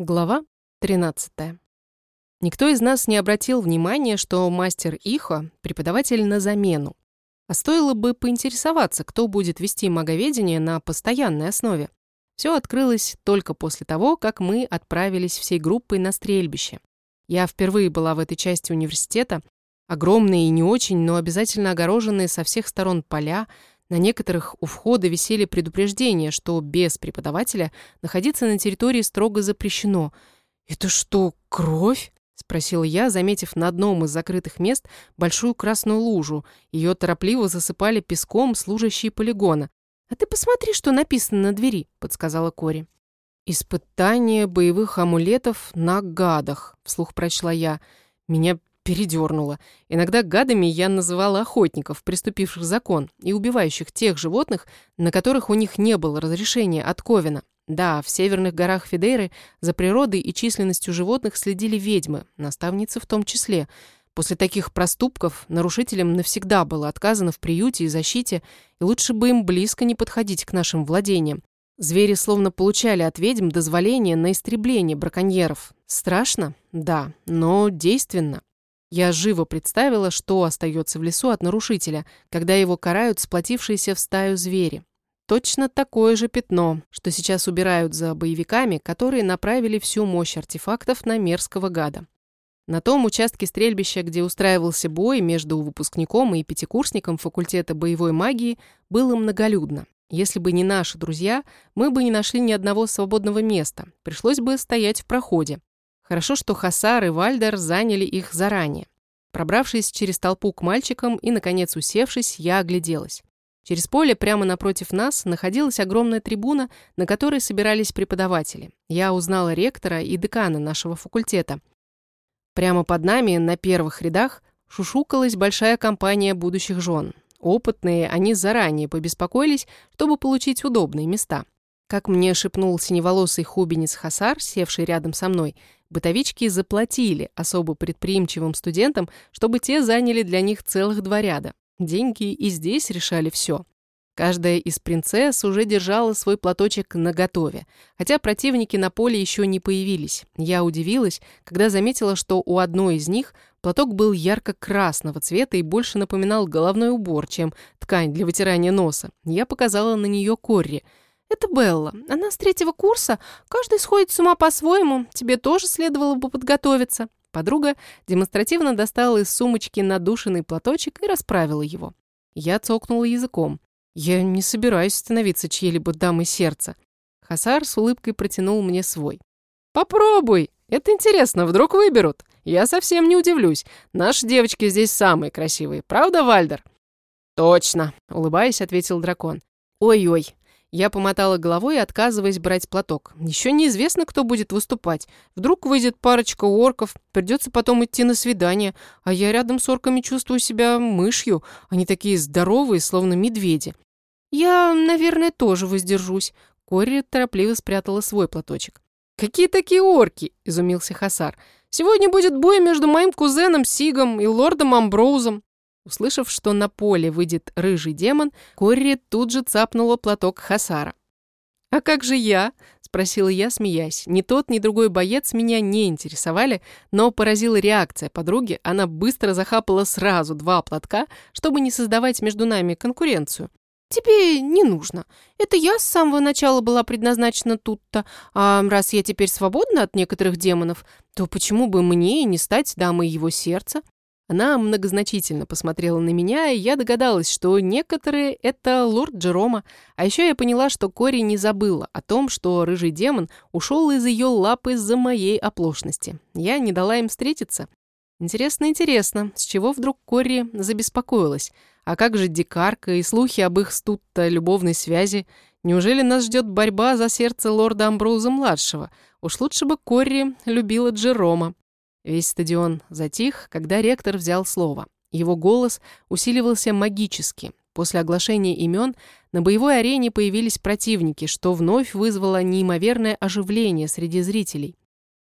Глава 13. Никто из нас не обратил внимания, что мастер Ихо – преподаватель на замену. А стоило бы поинтересоваться, кто будет вести маговедение на постоянной основе. Все открылось только после того, как мы отправились всей группой на стрельбище. Я впервые была в этой части университета. Огромные и не очень, но обязательно огороженные со всех сторон поля – на некоторых у входа висели предупреждения, что без преподавателя находиться на территории строго запрещено. «Это что, кровь?» — спросила я, заметив на одном из закрытых мест большую красную лужу. Ее торопливо засыпали песком служащие полигона. «А ты посмотри, что написано на двери», — подсказала Кори. «Испытание боевых амулетов на гадах», — вслух прочла я. Меня передернуло. Иногда гадами я называла охотников, приступивших закон, и убивающих тех животных, на которых у них не было разрешения от Ковина. Да, в северных горах Фидейры за природой и численностью животных следили ведьмы, наставницы в том числе. После таких проступков нарушителям навсегда было отказано в приюте и защите, и лучше бы им близко не подходить к нашим владениям. Звери словно получали от ведьм дозволение на истребление браконьеров. Страшно? Да, но действенно. Я живо представила, что остается в лесу от нарушителя, когда его карают сплотившиеся в стаю звери. Точно такое же пятно, что сейчас убирают за боевиками, которые направили всю мощь артефактов на мерзкого гада. На том участке стрельбища, где устраивался бой между выпускником и пятикурсником факультета боевой магии, было многолюдно. Если бы не наши друзья, мы бы не нашли ни одного свободного места. Пришлось бы стоять в проходе. Хорошо, что Хасар и Вальдер заняли их заранее. Пробравшись через толпу к мальчикам и, наконец, усевшись, я огляделась. Через поле прямо напротив нас находилась огромная трибуна, на которой собирались преподаватели. Я узнала ректора и декана нашего факультета. Прямо под нами, на первых рядах, шушукалась большая компания будущих жен. Опытные, они заранее побеспокоились, чтобы получить удобные места. Как мне шепнул синеволосый хубенец Хасар, севший рядом со мной, Бытовички заплатили особо предприимчивым студентам, чтобы те заняли для них целых два ряда. Деньги и здесь решали все. Каждая из принцесс уже держала свой платочек наготове, хотя противники на поле еще не появились. Я удивилась, когда заметила, что у одной из них платок был ярко-красного цвета и больше напоминал головной убор, чем ткань для вытирания носа. Я показала на нее Корри – «Это Белла. Она с третьего курса. Каждый сходит с ума по-своему. Тебе тоже следовало бы подготовиться». Подруга демонстративно достала из сумочки надушенный платочек и расправила его. Я цокнула языком. «Я не собираюсь становиться чьей-либо дамой сердца». Хасар с улыбкой протянул мне свой. «Попробуй. Это интересно, вдруг выберут. Я совсем не удивлюсь. Наши девочки здесь самые красивые. Правда, Вальдер?» «Точно», — улыбаясь, ответил дракон. «Ой-ой, я помотала головой, отказываясь брать платок. Еще неизвестно, кто будет выступать. Вдруг выйдет парочка орков, придется потом идти на свидание, а я рядом с орками чувствую себя мышью. Они такие здоровые, словно медведи. Я, наверное, тоже воздержусь. Кори торопливо спрятала свой платочек. «Какие такие орки?» – изумился Хасар. «Сегодня будет бой между моим кузеном Сигом и лордом Амброузом. Услышав, что на поле выйдет рыжий демон, Корри тут же цапнула платок Хасара. «А как же я?» — спросила я, смеясь. Ни тот, ни другой боец меня не интересовали, но поразила реакция подруги. Она быстро захапала сразу два платка, чтобы не создавать между нами конкуренцию. «Тебе не нужно. Это я с самого начала была предназначена тут-то. А раз я теперь свободна от некоторых демонов, то почему бы мне не стать дамой его сердца?» Она многозначительно посмотрела на меня, и я догадалась, что некоторые — это лорд Джерома. А еще я поняла, что Кори не забыла о том, что рыжий демон ушел из ее лапы из-за моей оплошности. Я не дала им встретиться. Интересно, интересно, с чего вдруг Кори забеспокоилась? А как же дикарка и слухи об их стут-то любовной связи? Неужели нас ждет борьба за сердце лорда Амброуза-младшего? Уж лучше бы Кори любила Джерома. Весь стадион затих, когда ректор взял слово. Его голос усиливался магически. После оглашения имен на боевой арене появились противники, что вновь вызвало неимоверное оживление среди зрителей.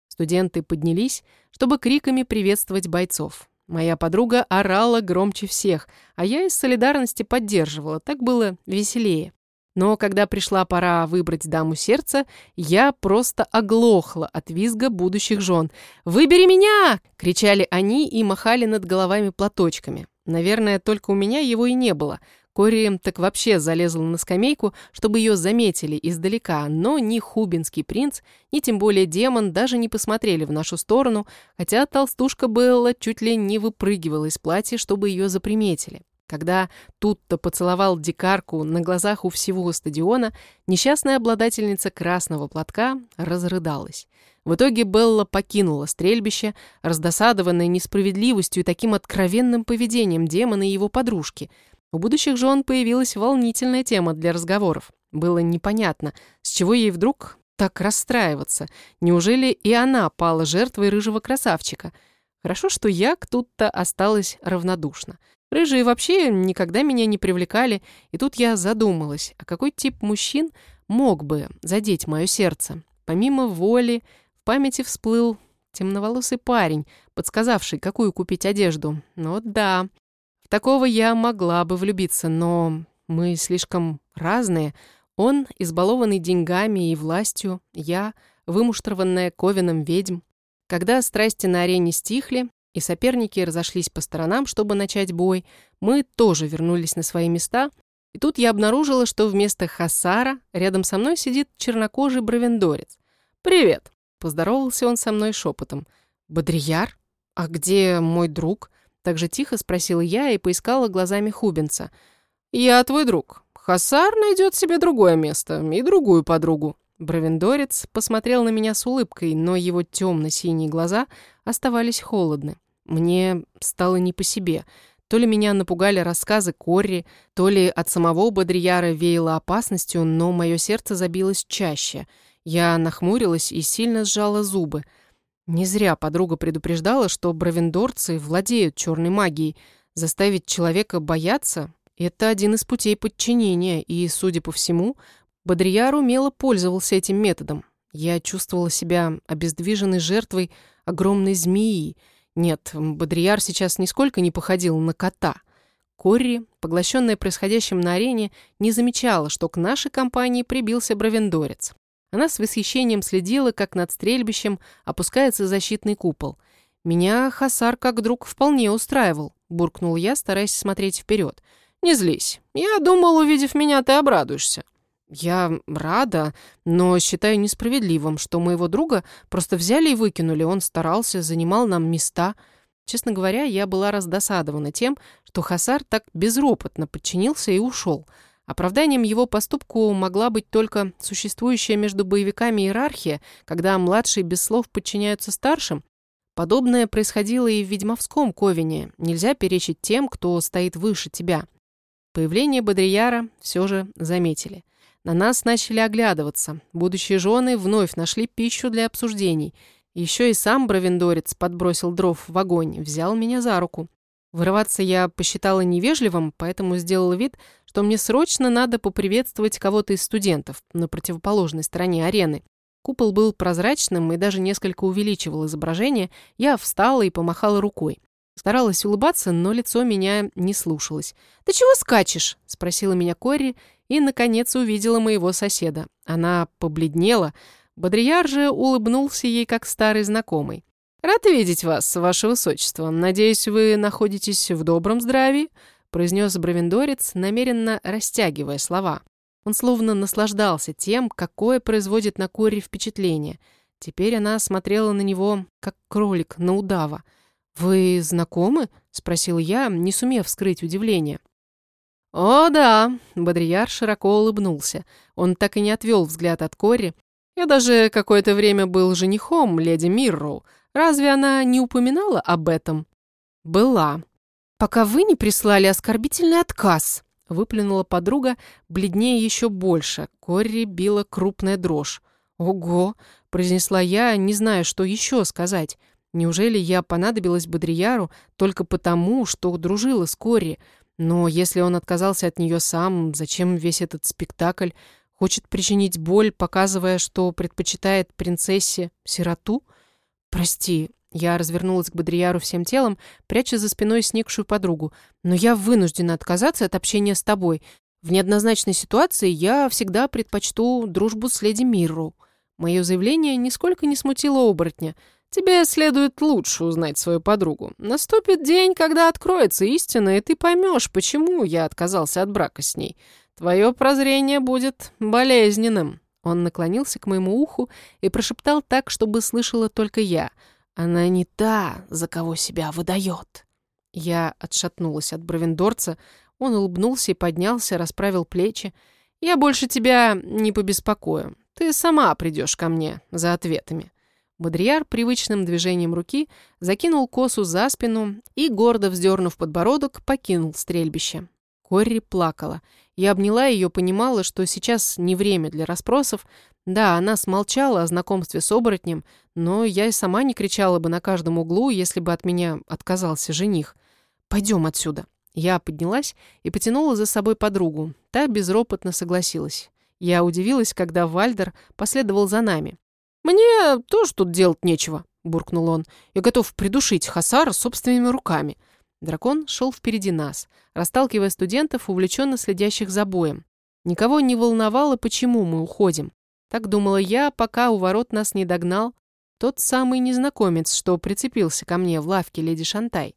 Студенты поднялись, чтобы криками приветствовать бойцов. Моя подруга орала громче всех, а я из солидарности поддерживала, так было веселее. Но когда пришла пора выбрать даму сердца, я просто оглохла от визга будущих жен. «Выбери меня!» — кричали они и махали над головами платочками. Наверное, только у меня его и не было. Кори так вообще залезла на скамейку, чтобы ее заметили издалека, но ни хубинский принц, ни тем более демон даже не посмотрели в нашу сторону, хотя толстушка Белла чуть ли не выпрыгивала из платья, чтобы ее заприметили. Когда тут-то поцеловал дикарку на глазах у всего стадиона, несчастная обладательница красного платка разрыдалась. В итоге Белла покинула стрельбище, раздосадованная несправедливостью и таким откровенным поведением демона и его подружки. У будущих жен появилась волнительная тема для разговоров. Было непонятно, с чего ей вдруг так расстраиваться. Неужели и она пала жертвой рыжего красавчика? Хорошо, что я тут-то осталась равнодушна. Рыжие вообще никогда меня не привлекали, и тут я задумалась, а какой тип мужчин мог бы задеть мое сердце? Помимо воли, в памяти всплыл темноволосый парень, подсказавший, какую купить одежду. Ну да, в такого я могла бы влюбиться, но мы слишком разные. Он, избалованный деньгами и властью, я, вымуштрованная ковином ведьм. Когда страсти на арене стихли, и соперники разошлись по сторонам, чтобы начать бой, мы тоже вернулись на свои места, и тут я обнаружила, что вместо Хасара рядом со мной сидит чернокожий бровендорец. «Привет!» — поздоровался он со мной шепотом. «Бодрияр? А где мой друг?» Так же тихо спросила я и поискала глазами Хубинца. «Я твой друг. Хасар найдет себе другое место и другую подругу». Бровендорец посмотрел на меня с улыбкой, но его темно-синие глаза оставались холодны. Мне стало не по себе. То ли меня напугали рассказы Корри, то ли от самого Бодрияра веяло опасностью, но мое сердце забилось чаще. Я нахмурилась и сильно сжала зубы. Не зря подруга предупреждала, что бравендорцы владеют черной магией. Заставить человека бояться — это один из путей подчинения, и, судя по всему, Бодрияр умело пользовался этим методом. Я чувствовала себя обездвиженной жертвой огромной змеи — нет, Бодрияр сейчас нисколько не походил на кота. Корри, поглощенная происходящим на арене, не замечала, что к нашей компании прибился бровендорец. Она с восхищением следила, как над стрельбищем опускается защитный купол. «Меня Хасар как друг вполне устраивал», — буркнул я, стараясь смотреть вперед. «Не злись. Я думал, увидев меня, ты обрадуешься». «Я рада, но считаю несправедливым, что моего друга просто взяли и выкинули. Он старался, занимал нам места. Честно говоря, я была раздосадована тем, что Хасар так безропотно подчинился и ушел. Оправданием его поступку могла быть только существующая между боевиками иерархия, когда младшие без слов подчиняются старшим. Подобное происходило и в ведьмовском ковине. Нельзя перечить тем, кто стоит выше тебя. Появление Бодрияра все же заметили – на нас начали оглядываться. Будущие жены вновь нашли пищу для обсуждений. Еще и сам бровендорец подбросил дров в огонь, взял меня за руку. Вырываться я посчитала невежливым, поэтому сделала вид, что мне срочно надо поприветствовать кого-то из студентов на противоположной стороне арены. Купол был прозрачным и даже несколько увеличивал изображение. Я встала и помахала рукой. Старалась улыбаться, но лицо меня не слушалось. «Ты чего скачешь?» — спросила меня Кори и, наконец, увидела моего соседа. Она побледнела. Бодрияр же улыбнулся ей, как старый знакомый. «Рад видеть вас, ваше высочество. Надеюсь, вы находитесь в добром здравии?» произнес бровендорец, намеренно растягивая слова. Он словно наслаждался тем, какое производит на Кори впечатление. Теперь она смотрела на него, как кролик на удава. «Вы знакомы?» — спросил я, не сумев скрыть удивление. «О, да!» — Бодрияр широко улыбнулся. Он так и не отвел взгляд от Кори. «Я даже какое-то время был женихом леди Мирроу. Разве она не упоминала об этом?» «Была. Пока вы не прислали оскорбительный отказ», — выплюнула подруга, бледнее еще больше. Кори била крупная дрожь. «Ого!» — произнесла я, не зная, что еще сказать. «Неужели я понадобилась Бодрияру только потому, что дружила с Кори?» Но если он отказался от нее сам, зачем весь этот спектакль? Хочет причинить боль, показывая, что предпочитает принцессе сироту? Прости, я развернулась к Бодрияру всем телом, пряча за спиной сникшую подругу. Но я вынуждена отказаться от общения с тобой. В неоднозначной ситуации я всегда предпочту дружбу с леди Мирру. Мое заявление нисколько не смутило оборотня. Тебе следует лучше узнать свою подругу. Наступит день, когда откроется истина, и ты поймешь, почему я отказался от брака с ней. Твое прозрение будет болезненным». Он наклонился к моему уху и прошептал так, чтобы слышала только я. «Она не та, за кого себя выдает». Я отшатнулась от бровендорца. Он улыбнулся и поднялся, расправил плечи. «Я больше тебя не побеспокою. Ты сама придешь ко мне за ответами». Бодрияр привычным движением руки закинул косу за спину и, гордо вздернув подбородок, покинул стрельбище. Корри плакала. Я обняла ее, понимала, что сейчас не время для расспросов. Да, она смолчала о знакомстве с оборотнем, но я и сама не кричала бы на каждом углу, если бы от меня отказался жених. «Пойдем отсюда». Я поднялась и потянула за собой подругу. Та безропотно согласилась. Я удивилась, когда Вальдер последовал за нами. «Мне тоже тут делать нечего», — буркнул он. «Я готов придушить Хасара собственными руками». Дракон шел впереди нас, расталкивая студентов, увлеченно следящих за боем. Никого не волновало, почему мы уходим. Так думала я, пока у ворот нас не догнал тот самый незнакомец, что прицепился ко мне в лавке леди Шантай.